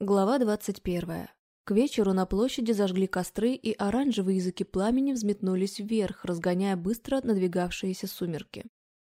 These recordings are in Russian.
Глава 21. К вечеру на площади зажгли костры, и оранжевые языки пламени взметнулись вверх, разгоняя быстро надвигавшиеся сумерки.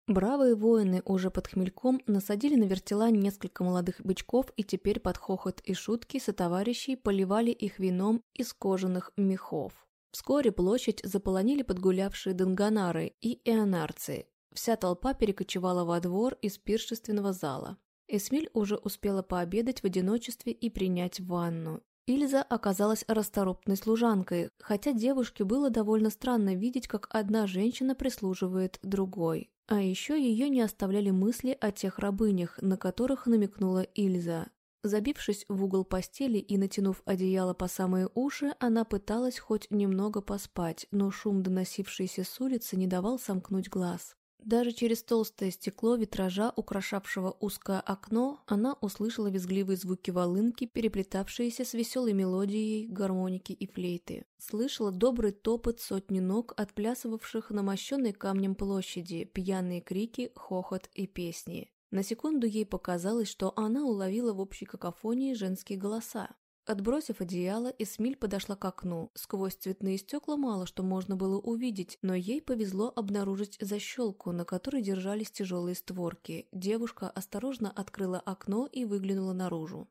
Бравые воины уже под хмельком насадили на вертела несколько молодых бычков и теперь под хохот и шутки сотоварищей поливали их вином из кожаных мехов. Вскоре площадь заполонили подгулявшие донганары и эонарцы. Вся толпа перекочевала во двор из пиршественного зала. Эсмиль уже успела пообедать в одиночестве и принять ванну. Ильза оказалась расторопной служанкой, хотя девушке было довольно странно видеть, как одна женщина прислуживает другой. А еще ее не оставляли мысли о тех рабынях, на которых намекнула Ильза. Забившись в угол постели и натянув одеяло по самые уши, она пыталась хоть немного поспать, но шум, доносившийся с улицы, не давал сомкнуть глаз. Даже через толстое стекло витража, украшавшего узкое окно, она услышала визгливые звуки волынки, переплетавшиеся с веселой мелодией гармоники и флейты. Слышала добрый топот сотни ног, отплясывавших на мощенной камнем площади, пьяные крики, хохот и песни. На секунду ей показалось, что она уловила в общей какофонии женские голоса. Отбросив одеяло, Эсмиль подошла к окну. Сквозь цветные стекла мало что можно было увидеть, но ей повезло обнаружить защелку, на которой держались тяжелые створки. Девушка осторожно открыла окно и выглянула наружу.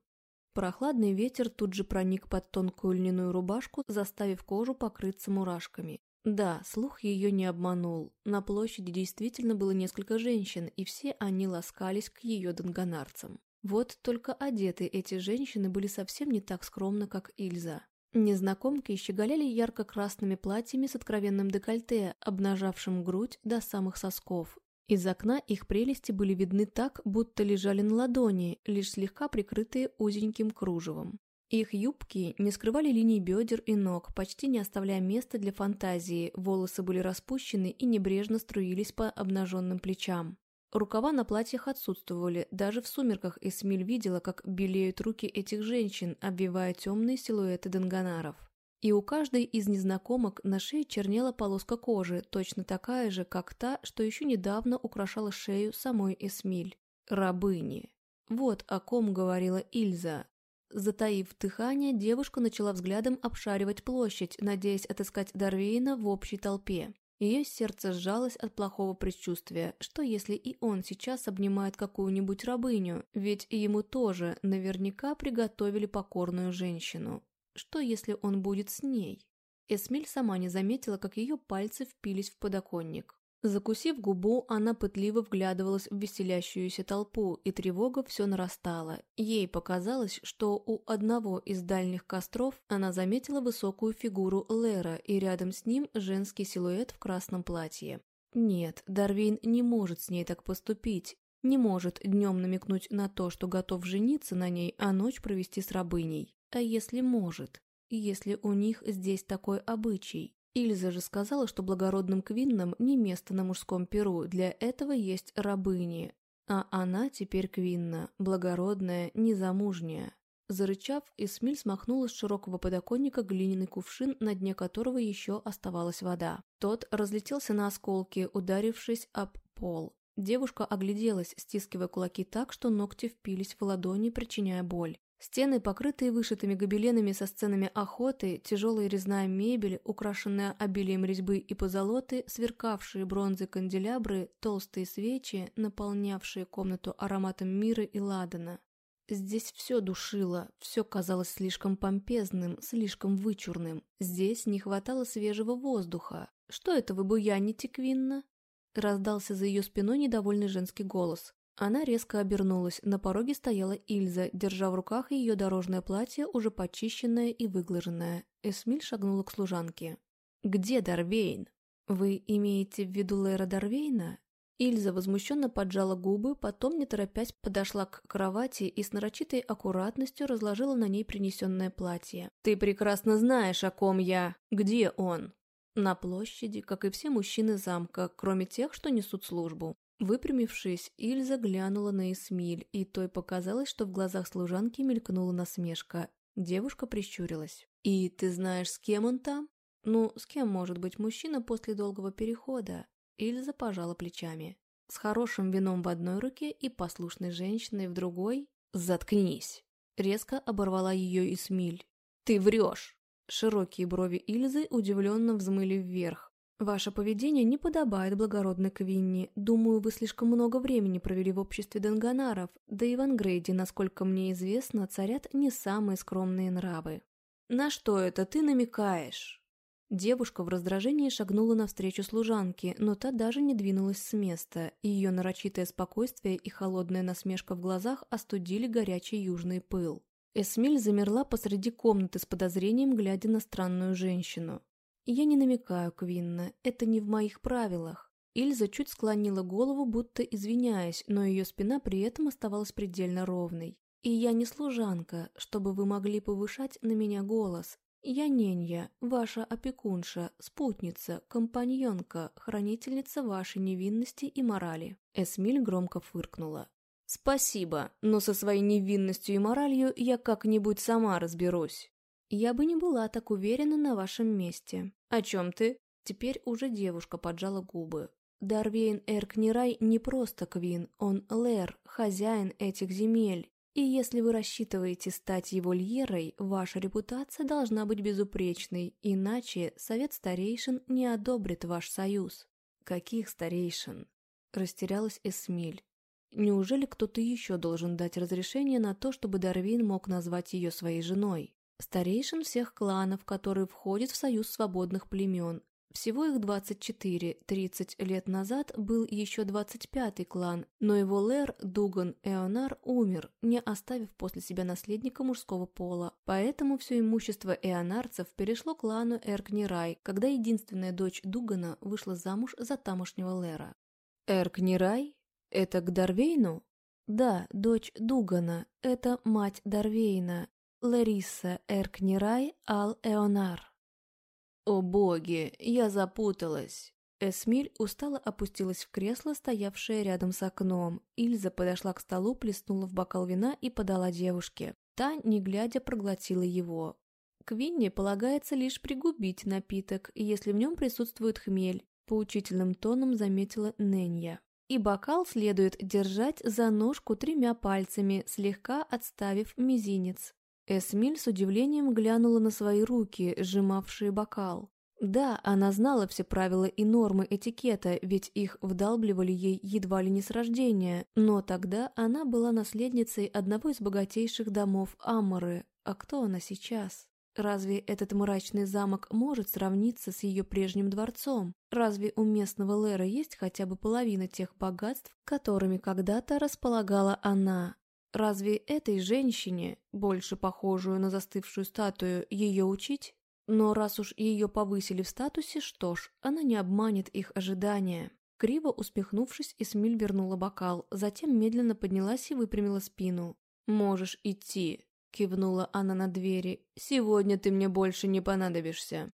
Прохладный ветер тут же проник под тонкую льняную рубашку, заставив кожу покрыться мурашками. Да, слух ее не обманул. На площади действительно было несколько женщин, и все они ласкались к ее донганарцам. Вот только одеты эти женщины были совсем не так скромно, как Ильза. Незнакомки щеголяли ярко-красными платьями с откровенным декольте, обнажавшим грудь до самых сосков. Из окна их прелести были видны так, будто лежали на ладони, лишь слегка прикрытые узеньким кружевом. Их юбки не скрывали линий бедер и ног, почти не оставляя места для фантазии, волосы были распущены и небрежно струились по обнаженным плечам. Рукава на платьях отсутствовали, даже в сумерках Эсмиль видела, как белеют руки этих женщин, обвивая темные силуэты денганаров. И у каждой из незнакомок на шее чернела полоска кожи, точно такая же, как та, что еще недавно украшала шею самой Эсмиль. Рабыни. Вот о ком говорила Ильза. Затаив дыхание, девушка начала взглядом обшаривать площадь, надеясь отыскать Дарвейна в общей толпе. Ее сердце сжалось от плохого предчувствия. Что если и он сейчас обнимает какую-нибудь рабыню? Ведь ему тоже наверняка приготовили покорную женщину. Что если он будет с ней? Эсмиль сама не заметила, как ее пальцы впились в подоконник. Закусив губу, она пытливо вглядывалась в веселящуюся толпу, и тревога все нарастала. Ей показалось, что у одного из дальних костров она заметила высокую фигуру Лера и рядом с ним женский силуэт в красном платье. Нет, Дарвин не может с ней так поступить. Не может днем намекнуть на то, что готов жениться на ней, а ночь провести с рабыней. А если может? Если у них здесь такой обычай? Ильза же сказала, что благородным квиннам не место на мужском перу, для этого есть рабыни. А она теперь квинна, благородная, незамужняя. Зарычав, Эсмиль смахнула с широкого подоконника глиняный кувшин, на дне которого еще оставалась вода. Тот разлетелся на осколки, ударившись об пол. Девушка огляделась, стискивая кулаки так, что ногти впились в ладони, причиняя боль. Стены, покрытые вышитыми гобеленами со сценами охоты, тяжелая резная мебель, украшенная обилием резьбы и позолоты, сверкавшие бронзой канделябры, толстые свечи, наполнявшие комнату ароматом мира и ладана. Здесь все душило, все казалось слишком помпезным, слишком вычурным. Здесь не хватало свежего воздуха. «Что это вы буяните, Квинна?» Раздался за ее спиной недовольный женский голос. Она резко обернулась. На пороге стояла Ильза, держа в руках ее дорожное платье, уже почищенное и выглаженное. Эсмиль шагнула к служанке. «Где Дарвейн?» «Вы имеете в виду Лера Дарвейна?» Ильза возмущенно поджала губы, потом, не торопясь, подошла к кровати и с нарочитой аккуратностью разложила на ней принесенное платье. «Ты прекрасно знаешь, о ком я. Где он?» «На площади, как и все мужчины замка, кроме тех, что несут службу. Выпрямившись, Ильза глянула на Эсмиль, и той показалось, что в глазах служанки мелькнула насмешка. Девушка прищурилась. «И ты знаешь, с кем он там?» «Ну, с кем может быть мужчина после долгого перехода?» Ильза пожала плечами. «С хорошим вином в одной руке и послушной женщиной в другой?» «Заткнись!» Резко оборвала ее Исмиль. «Ты врешь!» Широкие брови Ильзы удивленно взмыли вверх. «Ваше поведение не подобает благородной Квинни. Думаю, вы слишком много времени провели в обществе Денганаров, да и в Ангрейде, насколько мне известно, царят не самые скромные нравы». «На что это ты намекаешь?» Девушка в раздражении шагнула навстречу служанке, но та даже не двинулась с места, и ее нарочитое спокойствие и холодная насмешка в глазах остудили горячий южный пыл. Эсмиль замерла посреди комнаты с подозрением, глядя на странную женщину. «Я не намекаю, Квинна, это не в моих правилах». Ильза чуть склонила голову, будто извиняясь, но ее спина при этом оставалась предельно ровной. «И я не служанка, чтобы вы могли повышать на меня голос. Я Ненья, ваша опекунша, спутница, компаньонка, хранительница вашей невинности и морали». Эсмиль громко фыркнула. «Спасибо, но со своей невинностью и моралью я как-нибудь сама разберусь». «Я бы не была так уверена на вашем месте». «О чем ты?» Теперь уже девушка поджала губы. Дарвейн Эркнирай не просто Квин, он Лэр, хозяин этих земель. И если вы рассчитываете стать его льерой, ваша репутация должна быть безупречной, иначе совет старейшин не одобрит ваш союз. Каких старейшин? Растерялась Эсмиль. Неужели кто-то еще должен дать разрешение на то, чтобы Дарвин мог назвать ее своей женой? Старейшин всех кланов, которые входят в союз свободных племен. Всего их 24, 30 лет назад был еще 25-й клан, но его лэр Дуган Эонар умер, не оставив после себя наследника мужского пола. Поэтому все имущество эонарцев перешло клану Эркнирай, когда единственная дочь Дугана вышла замуж за тамошнего лэра. Эркнирай? Это к Дарвейну? Да, дочь Дугана. Это мать Дарвейна. Лариса Эркнирай Ал-Эонар. О боги, я запуталась. Эсмиль устало опустилась в кресло, стоявшее рядом с окном. Ильза подошла к столу, плеснула в бокал вина и подала девушке. Та, не глядя, проглотила его. Квинне полагается лишь пригубить напиток, если в нем присутствует хмель, поучительным тоном заметила Ненья и бокал следует держать за ножку тремя пальцами, слегка отставив мизинец. Эсмиль с удивлением глянула на свои руки, сжимавшие бокал. Да, она знала все правила и нормы этикета, ведь их вдалбливали ей едва ли не с рождения, но тогда она была наследницей одного из богатейших домов Аморы, а кто она сейчас? Разве этот мрачный замок может сравниться с ее прежним дворцом? Разве у местного Лера есть хотя бы половина тех богатств, которыми когда-то располагала она? Разве этой женщине, больше похожую на застывшую статую, ее учить? Но раз уж ее повысили в статусе, что ж, она не обманет их ожидания. Криво усмехнувшись, Эсмиль вернула бокал, затем медленно поднялась и выпрямила спину. «Можешь идти», Кивнула она на двери. «Сегодня ты мне больше не понадобишься».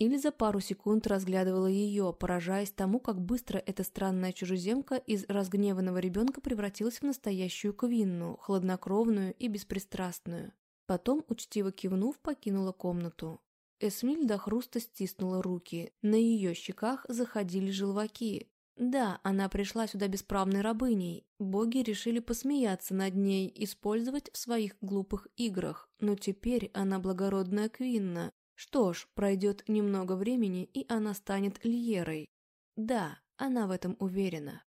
Ильза пару секунд разглядывала ее, поражаясь тому, как быстро эта странная чужеземка из разгневанного ребенка превратилась в настоящую квинну, хладнокровную и беспристрастную. Потом, учтиво кивнув, покинула комнату. Эсмиль до хруста стиснула руки. На ее щеках заходили желваки. Да, она пришла сюда бесправной рабыней. Боги решили посмеяться над ней, использовать в своих глупых играх. Но теперь она благородная Квинна. Что ж, пройдет немного времени, и она станет Льерой. Да, она в этом уверена.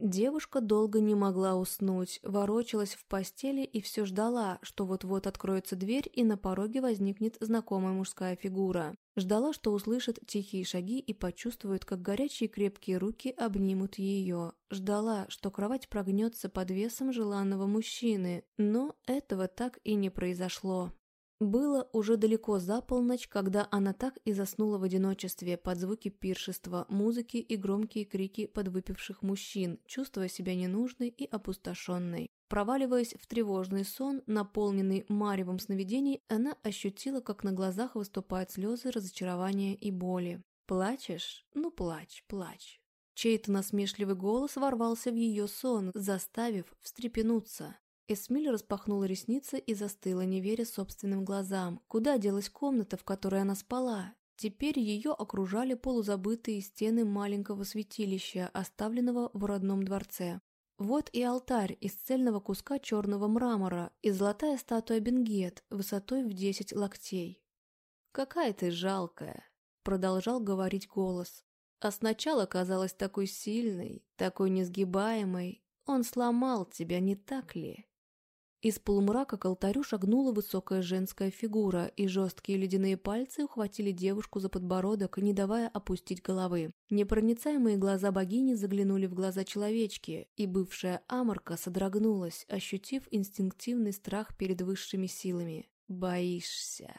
Девушка долго не могла уснуть, ворочалась в постели и все ждала, что вот-вот откроется дверь и на пороге возникнет знакомая мужская фигура. Ждала, что услышит тихие шаги и почувствует, как горячие крепкие руки обнимут ее. Ждала, что кровать прогнется под весом желанного мужчины, но этого так и не произошло. Было уже далеко за полночь, когда она так и заснула в одиночестве под звуки пиршества, музыки и громкие крики подвыпивших мужчин, чувствуя себя ненужной и опустошенной. Проваливаясь в тревожный сон, наполненный маревом сновидений, она ощутила, как на глазах выступают слезы разочарования и боли. «Плачешь? Ну плачь, плачь». Чей-то насмешливый голос ворвался в ее сон, заставив встрепенуться. Эсмиль распахнула ресницы и застыла, не веря собственным глазам. Куда делась комната, в которой она спала? Теперь ее окружали полузабытые стены маленького святилища, оставленного в родном дворце. Вот и алтарь из цельного куска черного мрамора и золотая статуя Бенгет высотой в десять локтей. «Какая ты жалкая!» — продолжал говорить голос. «А сначала казалась такой сильной, такой несгибаемой. Он сломал тебя, не так ли?» Из полумрака к алтарю шагнула высокая женская фигура, и жесткие ледяные пальцы ухватили девушку за подбородок, не давая опустить головы. Непроницаемые глаза богини заглянули в глаза человечки, и бывшая Аморка содрогнулась, ощутив инстинктивный страх перед высшими силами. «Боишься».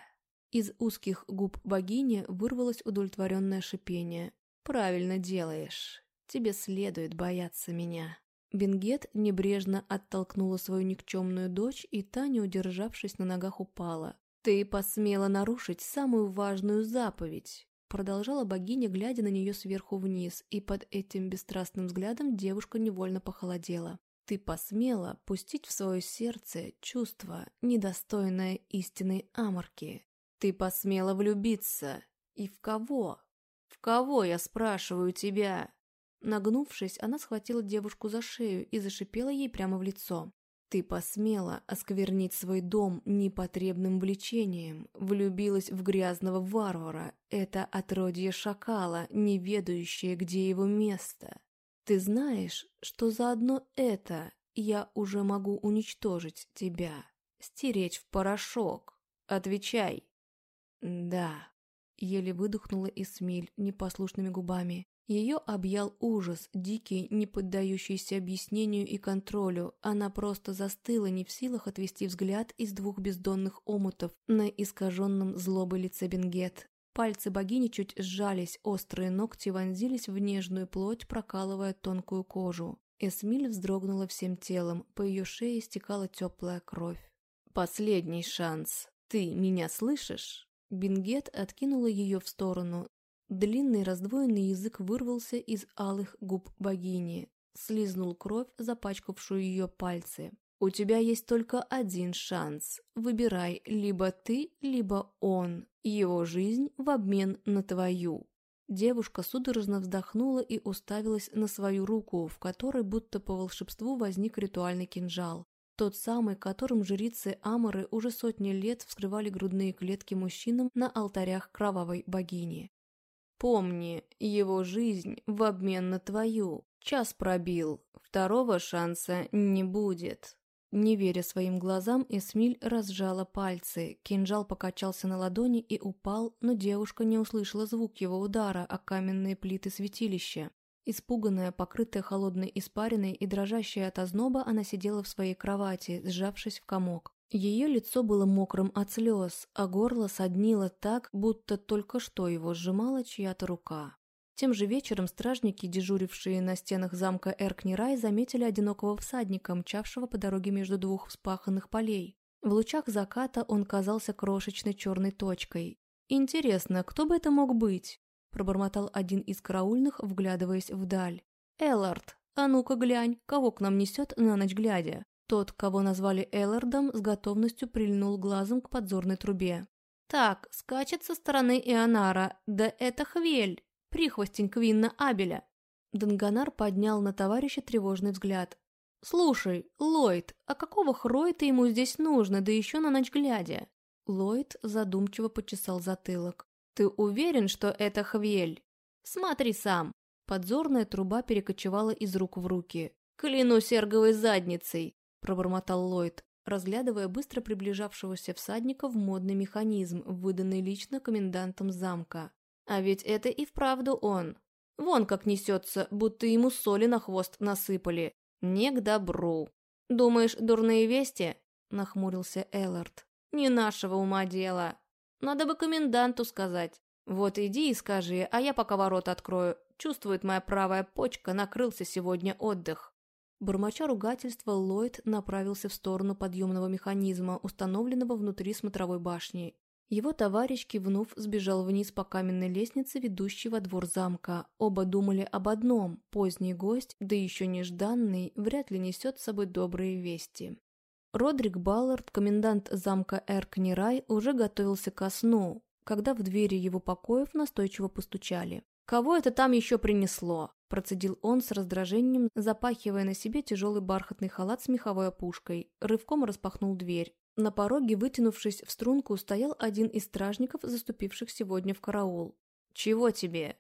Из узких губ богини вырвалось удовлетворенное шипение. «Правильно делаешь. Тебе следует бояться меня». Бенгет небрежно оттолкнула свою никчемную дочь, и та, не удержавшись на ногах, упала. «Ты посмела нарушить самую важную заповедь!» Продолжала богиня, глядя на нее сверху вниз, и под этим бесстрастным взглядом девушка невольно похолодела. «Ты посмела пустить в свое сердце чувство, недостойное истинной аморки. Ты посмела влюбиться. И в кого? В кого, я спрашиваю тебя?» Нагнувшись, она схватила девушку за шею и зашипела ей прямо в лицо. «Ты посмела осквернить свой дом непотребным влечением, влюбилась в грязного варвара, это отродье шакала, не ведающее, где его место. Ты знаешь, что за одно это я уже могу уничтожить тебя, стереть в порошок. Отвечай!» «Да», — еле выдохнула Эсмиль непослушными губами. Ее объял ужас, дикий, не поддающийся объяснению и контролю. Она просто застыла, не в силах отвести взгляд из двух бездонных омутов на искаженном злобой лице Бенгет. Пальцы богини чуть сжались, острые ногти вонзились в нежную плоть, прокалывая тонкую кожу. Эсмиль вздрогнула всем телом, по ее шее стекала теплая кровь. «Последний шанс. Ты меня слышишь?» Бенгет откинула ее в сторону, Длинный раздвоенный язык вырвался из алых губ богини, слизнул кровь, запачкавшую ее пальцы. «У тебя есть только один шанс. Выбирай либо ты, либо он. Его жизнь в обмен на твою». Девушка судорожно вздохнула и уставилась на свою руку, в которой будто по волшебству возник ритуальный кинжал. Тот самый, которым жрицы Аморы уже сотни лет вскрывали грудные клетки мужчинам на алтарях кровавой богини. Помни, его жизнь в обмен на твою. Час пробил, второго шанса не будет. Не веря своим глазам, Эсмиль разжала пальцы. Кинжал покачался на ладони и упал, но девушка не услышала звук его удара о каменные плиты святилища. Испуганная, покрытая холодной испариной и дрожащая от озноба, она сидела в своей кровати, сжавшись в комок. Ее лицо было мокрым от слез, а горло соднило так, будто только что его сжимала чья-то рука. Тем же вечером стражники, дежурившие на стенах замка Эркнирай, заметили одинокого всадника, мчавшего по дороге между двух вспаханных полей. В лучах заката он казался крошечной черной точкой. «Интересно, кто бы это мог быть?» – пробормотал один из караульных, вглядываясь вдаль. «Эллард, а ну-ка глянь, кого к нам несет на ночь глядя?» Тот, кого назвали Эллардом, с готовностью прильнул глазом к подзорной трубе. «Так, скачет со стороны Ионара, да это Хвель, прихвостень Квинна Абеля». Данганар поднял на товарища тревожный взгляд. «Слушай, Ллойд, а какого хройта ему здесь нужно, да еще на ночь глядя?» Ллойд задумчиво почесал затылок. «Ты уверен, что это Хвель? Смотри сам». Подзорная труба перекочевала из рук в руки. «Клянусь эрговой задницей, – пробормотал Ллойд, разглядывая быстро приближавшегося всадника в модный механизм, выданный лично комендантом замка. «А ведь это и вправду он. Вон как несется, будто ему соли на хвост насыпали. Не к добру. Думаешь, дурные вести?» – нахмурился Эллард. «Не нашего ума дело. Надо бы коменданту сказать. Вот иди и скажи, а я пока ворот открою. Чувствует моя правая почка, накрылся сегодня отдых». Бормоча ругательства, Ллойд направился в сторону подъемного механизма, установленного внутри смотровой башни. Его товарищ, кивнув, сбежал вниз по каменной лестнице, ведущей во двор замка. Оба думали об одном – поздний гость, да еще нежданный, вряд ли несет с собой добрые вести. Родрик Баллард, комендант замка Эркнирай, уже готовился ко сну, когда в двери его покоев настойчиво постучали. «Кого это там еще принесло?» Процедил он с раздражением, запахивая на себе тяжелый бархатный халат с меховой опушкой. Рывком распахнул дверь. На пороге, вытянувшись в струнку, стоял один из стражников, заступивших сегодня в караул. «Чего тебе?»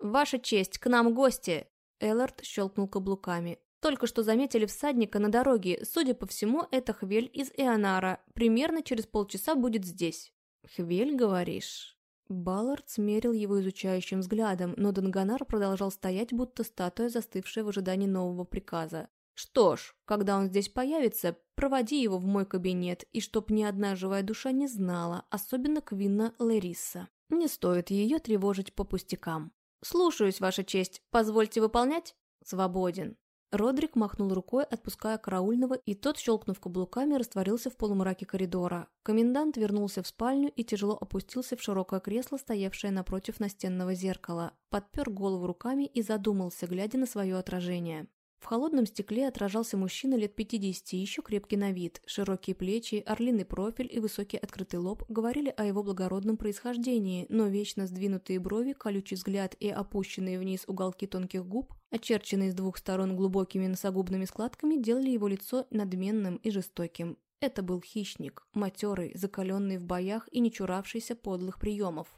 «Ваша честь, к нам гости!» Эллард щелкнул каблуками. «Только что заметили всадника на дороге. Судя по всему, это Хвель из Ионара. Примерно через полчаса будет здесь». «Хвель, говоришь?» Баллард смерил его изучающим взглядом, но Данганар продолжал стоять, будто статуя, застывшая в ожидании нового приказа. «Что ж, когда он здесь появится, проводи его в мой кабинет, и чтоб ни одна живая душа не знала, особенно Квинна Лерисса. Не стоит ее тревожить по пустякам». «Слушаюсь, Ваша честь. Позвольте выполнять?» «Свободен». Родрик махнул рукой, отпуская караульного, и тот, щелкнув каблуками, растворился в полумраке коридора. Комендант вернулся в спальню и тяжело опустился в широкое кресло, стоявшее напротив настенного зеркала, подпер голову руками и задумался, глядя на свое отражение. В холодном стекле отражался мужчина лет 50, еще крепкий на вид. Широкие плечи, орлиный профиль и высокий открытый лоб говорили о его благородном происхождении, но вечно сдвинутые брови, колючий взгляд и опущенные вниз уголки тонких губ, очерченные с двух сторон глубокими носогубными складками, делали его лицо надменным и жестоким. Это был хищник, матерый, закаленный в боях и не чуравшийся подлых приемов.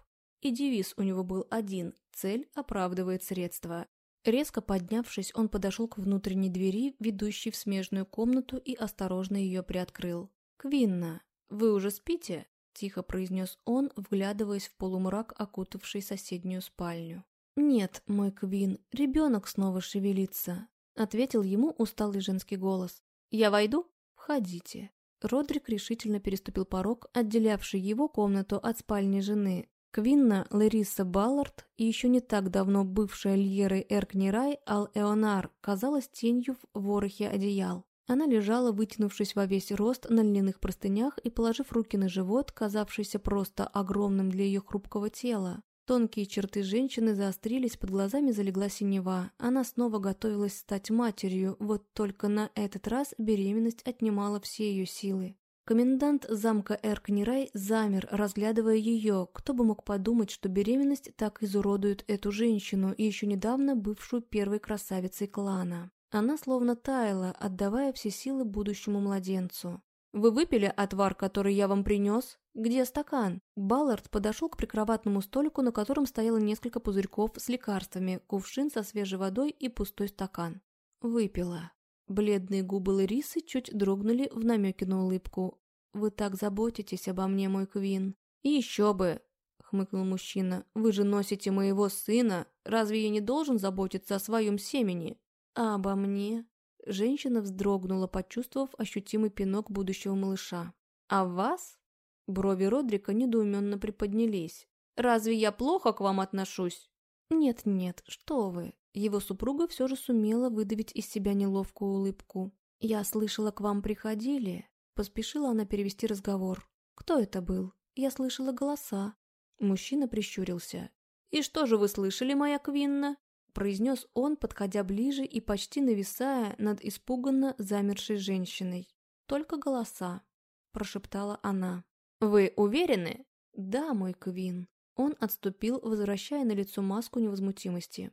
И девиз у него был один – цель оправдывает средства. Резко поднявшись, он подошел к внутренней двери, ведущей в смежную комнату, и осторожно ее приоткрыл. «Квинна, вы уже спите?» – тихо произнес он, вглядываясь в полумрак, окутавший соседнюю спальню. «Нет, мой Квин, ребенок снова шевелится», – ответил ему усталый женский голос. «Я войду?» «Входите». Родрик решительно переступил порог, отделявший его комнату от спальни жены, Квинна Лариса Баллард и еще не так давно бывшая Льерой Эркнирай Ал-Эонар казалась тенью в ворохе одеял. Она лежала, вытянувшись во весь рост на льняных простынях и положив руки на живот, казавшийся просто огромным для ее хрупкого тела. Тонкие черты женщины заострились, под глазами залегла синева. Она снова готовилась стать матерью, вот только на этот раз беременность отнимала все ее силы. Комендант замка Эркнирай замер, разглядывая ее. Кто бы мог подумать, что беременность так изуродует эту женщину, и еще недавно бывшую первой красавицей клана. Она словно таяла, отдавая все силы будущему младенцу. «Вы выпили отвар, который я вам принес? Где стакан?» Баллард подошел к прикроватному столику, на котором стояло несколько пузырьков с лекарствами, кувшин со свежей водой и пустой стакан. «Выпила». Бледные губы Ларисы чуть дрогнули в намеке на улыбку. «Вы так заботитесь обо мне, мой Квин». «И еще бы!» — хмыкнул мужчина. «Вы же носите моего сына. Разве я не должен заботиться о своем семени?» «А обо мне?» Женщина вздрогнула, почувствовав ощутимый пинок будущего малыша. «А вас?» Брови Родрика недоуменно приподнялись. «Разве я плохо к вам отношусь?» «Нет-нет, что вы. Его супруга все же сумела выдавить из себя неловкую улыбку. «Я слышала, к вам приходили». Поспешила она перевести разговор. «Кто это был? Я слышала голоса». Мужчина прищурился. «И что же вы слышали, моя Квинна?» произнес он, подходя ближе и почти нависая над испуганно замершей женщиной. «Только голоса», – прошептала она. «Вы уверены?» «Да, мой Квин». Он отступил, возвращая на лицо маску невозмутимости.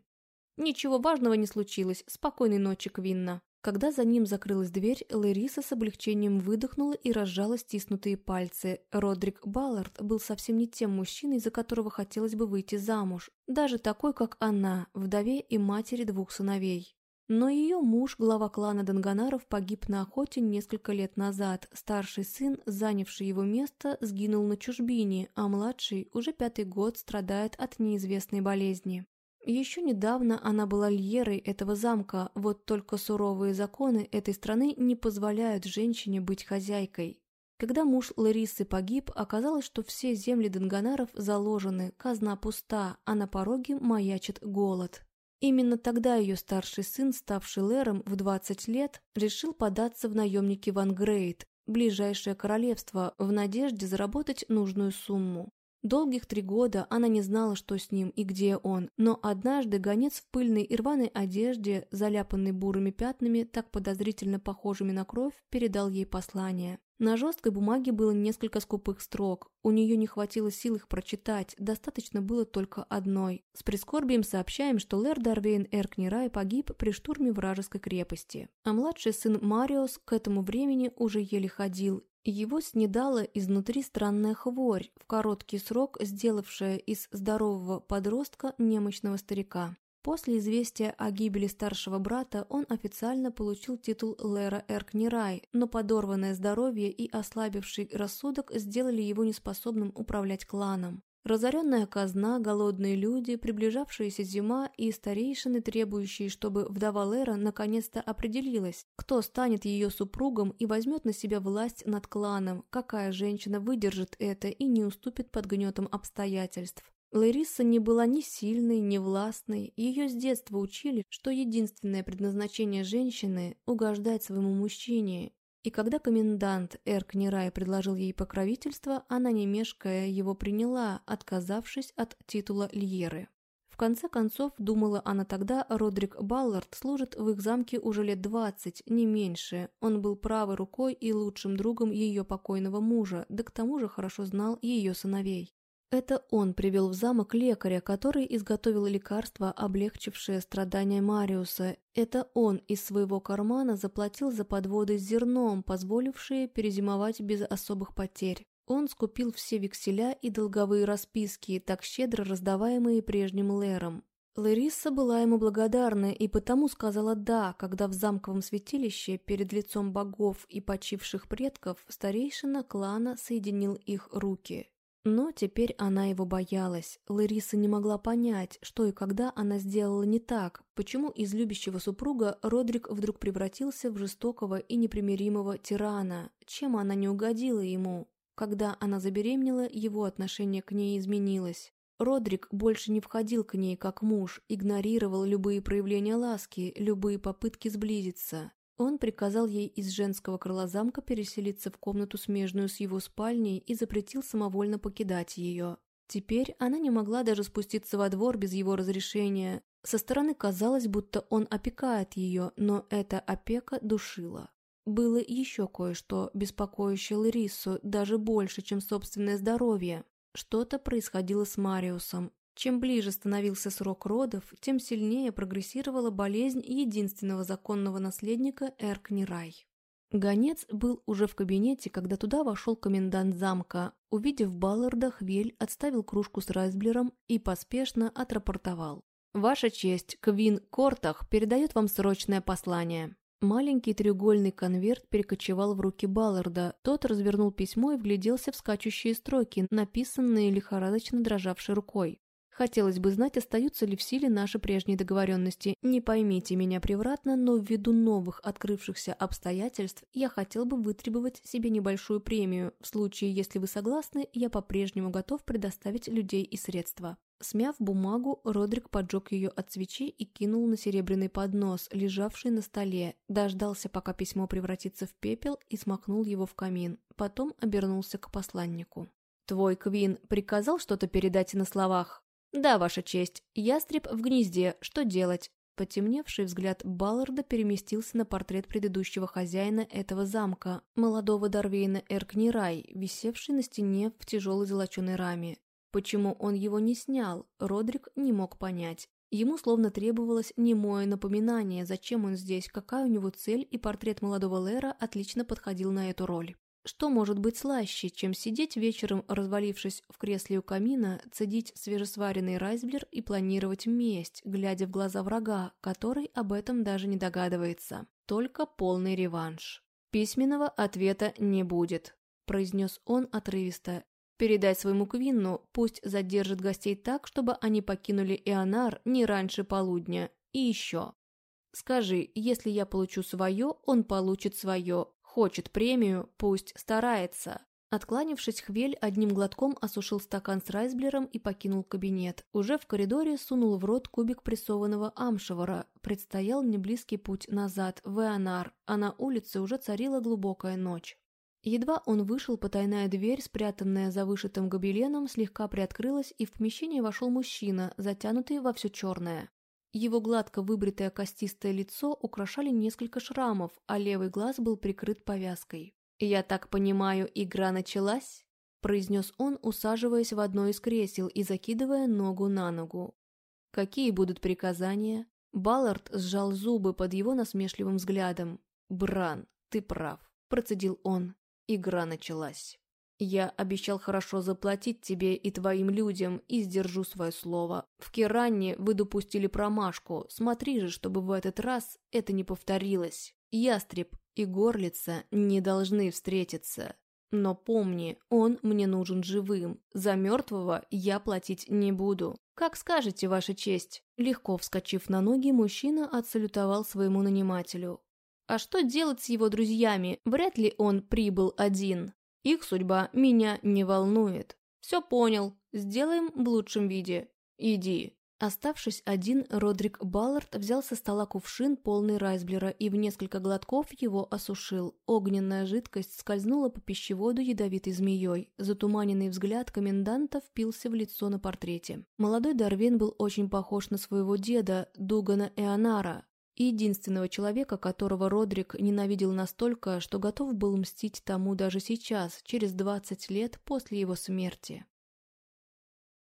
Ничего важного не случилось. Спокойной ночи, Квинна. Когда за ним закрылась дверь, Лариса с облегчением выдохнула и разжала стиснутые пальцы. Родрик Баллард был совсем не тем мужчиной, за которого хотелось бы выйти замуж. Даже такой, как она, вдове и матери двух сыновей. Но ее муж, глава клана Данганаров, погиб на охоте несколько лет назад. Старший сын, занявший его место, сгинул на чужбине, а младший уже пятый год страдает от неизвестной болезни. Еще недавно она была льерой этого замка, вот только суровые законы этой страны не позволяют женщине быть хозяйкой. Когда муж Ларисы погиб, оказалось, что все земли Данганаров заложены, казна пуста, а на пороге маячит голод. Именно тогда ее старший сын, ставший лэром в 20 лет, решил податься в наемники Ван Грейт, ближайшее королевство, в надежде заработать нужную сумму. Долгих три года она не знала, что с ним и где он, но однажды гонец в пыльной и рваной одежде, заляпанной бурыми пятнами, так подозрительно похожими на кровь, передал ей послание. На жесткой бумаге было несколько скупых строк. У нее не хватило сил их прочитать, достаточно было только одной. С прискорбием сообщаем, что Лэр Дарвейн Эркнирай погиб при штурме вражеской крепости. А младший сын Мариос к этому времени уже еле ходил. Его снедала изнутри странная хворь, в короткий срок сделавшая из здорового подростка немощного старика. После известия о гибели старшего брата он официально получил титул Лера Эркнирай, но подорванное здоровье и ослабевший рассудок сделали его неспособным управлять кланом. Разоренная казна, голодные люди, приближавшаяся зима и старейшины, требующие, чтобы вдова Лера наконец-то определилась, кто станет ее супругом и возьмет на себя власть над кланом, какая женщина выдержит это и не уступит под гнетом обстоятельств. Лариса не была ни сильной, ни властной, ее с детства учили, что единственное предназначение женщины – угождать своему мужчине, и когда комендант Эрк Нерай предложил ей покровительство, она, не мешкая, его приняла, отказавшись от титула Льеры. В конце концов, думала она тогда, Родрик Баллард служит в их замке уже лет двадцать, не меньше. Он был правой рукой и лучшим другом ее покойного мужа, да к тому же хорошо знал ее сыновей. Это он привел в замок лекаря, который изготовил лекарство, облегчившее страдания Мариуса. Это он из своего кармана заплатил за подводы с зерном, позволившие перезимовать без особых потерь. Он скупил все векселя и долговые расписки, так щедро раздаваемые прежним Лером. Лариса была ему благодарна и потому сказала «да», когда в замковом святилище перед лицом богов и почивших предков старейшина клана соединил их руки. Но теперь она его боялась. Лариса не могла понять, что и когда она сделала не так, почему из любящего супруга Родрик вдруг превратился в жестокого и непримиримого тирана, чем она не угодила ему. Когда она забеременела, его отношение к ней изменилось. Родрик больше не входил к ней как муж, игнорировал любые проявления ласки, любые попытки сблизиться. Он приказал ей из женского крыла замка переселиться в комнату смежную с его спальней и запретил самовольно покидать ее. Теперь она не могла даже спуститься во двор без его разрешения. Со стороны казалось, будто он опекает ее, но эта опека душила. Было еще кое-что, беспокоящее Ларису, даже больше, чем собственное здоровье. Что-то происходило с Мариусом, чем ближе становился срок родов, тем сильнее прогрессировала болезнь единственного законного наследника Эркнирай. Гонец был уже в кабинете, когда туда вошел комендант замка. Увидев Балларда, Хвель отставил кружку с Райсблером и поспешно отрапортовал. «Ваша честь, Квин Кортах передает вам срочное послание». Маленький треугольный конверт перекочевал в руки Балларда. Тот развернул письмо и вгляделся в скачущие строки, написанные лихорадочно дрожавшей рукой. Хотелось бы знать, остаются ли в силе наши прежние договоренности. Не поймите меня превратно, но ввиду новых открывшихся обстоятельств я хотел бы вытребовать себе небольшую премию. В случае, если вы согласны, я по-прежнему готов предоставить людей и средства. Смяв бумагу, Родрик поджег ее от свечи и кинул на серебряный поднос, лежавший на столе, дождался, пока письмо превратится в пепел и смахнул его в камин. Потом обернулся к посланнику. «Твой Квин приказал что-то передать на словах?» «Да, Ваша честь. Ястреб в гнезде. Что делать?» Потемневший взгляд Балларда переместился на портрет предыдущего хозяина этого замка, молодого Дарвейна Эркнирай, висевший на стене в тяжелой золоченой раме. Почему он его не снял, Родрик не мог понять. Ему словно требовалось немое напоминание, зачем он здесь, какая у него цель, и портрет молодого Лера отлично подходил на эту роль. Что может быть слаще, чем сидеть вечером, развалившись в кресле у камина, цедить свежесваренный райсблер и планировать месть, глядя в глаза врага, который об этом даже не догадывается. Только полный реванш. «Письменного ответа не будет», – произнес он отрывисто. «Передай своему Квинну, пусть задержит гостей так, чтобы они покинули Ионар не раньше полудня. И еще. Скажи, если я получу свое, он получит свое, Хочет премию, пусть старается. Откланившись, Хвель одним глотком осушил стакан с райсблером и покинул кабинет. Уже в коридоре сунул в рот кубик прессованного амшевара. Предстоял неблизкий путь назад, в Эонар, а на улице уже царила глубокая ночь. Едва он вышел, потайная дверь, спрятанная за вышитым гобеленом, слегка приоткрылась, и в помещение вошел мужчина, затянутый во все черное. Его гладко выбритое костистое лицо украшали несколько шрамов, а левый глаз был прикрыт повязкой. «Я так понимаю, игра началась?» – произнес он, усаживаясь в одно из кресел и закидывая ногу на ногу. «Какие будут приказания?» Баллард сжал зубы под его насмешливым взглядом. «Бран, ты прав», – процедил он. Игра началась. Я обещал хорошо заплатить тебе и твоим людям и сдержу свое слово. В Керанне вы допустили промашку. Смотри же, чтобы в этот раз это не повторилось. Ястреб и горлица не должны встретиться. Но помни, он мне нужен живым. За мертвого я платить не буду. Как скажете, ваша честь. Легко вскочив на ноги, мужчина отсалютовал своему нанимателю. А что делать с его друзьями? Вряд ли он прибыл один. Их судьба меня не волнует. Все понял. Сделаем в лучшем виде. Иди. Оставшись один, Родрик Баллард взял со стола кувшин, полный райсблера, и в несколько глотков его осушил. Огненная жидкость скользнула по пищеводу ядовитой змеей. Затуманенный взгляд коменданта впился в лицо на портрете. Молодой Дарвин был очень похож на своего деда, Дугана Эонара, единственного человека, которого Родрик ненавидел настолько, что готов был мстить тому даже сейчас, через 20 лет после его смерти.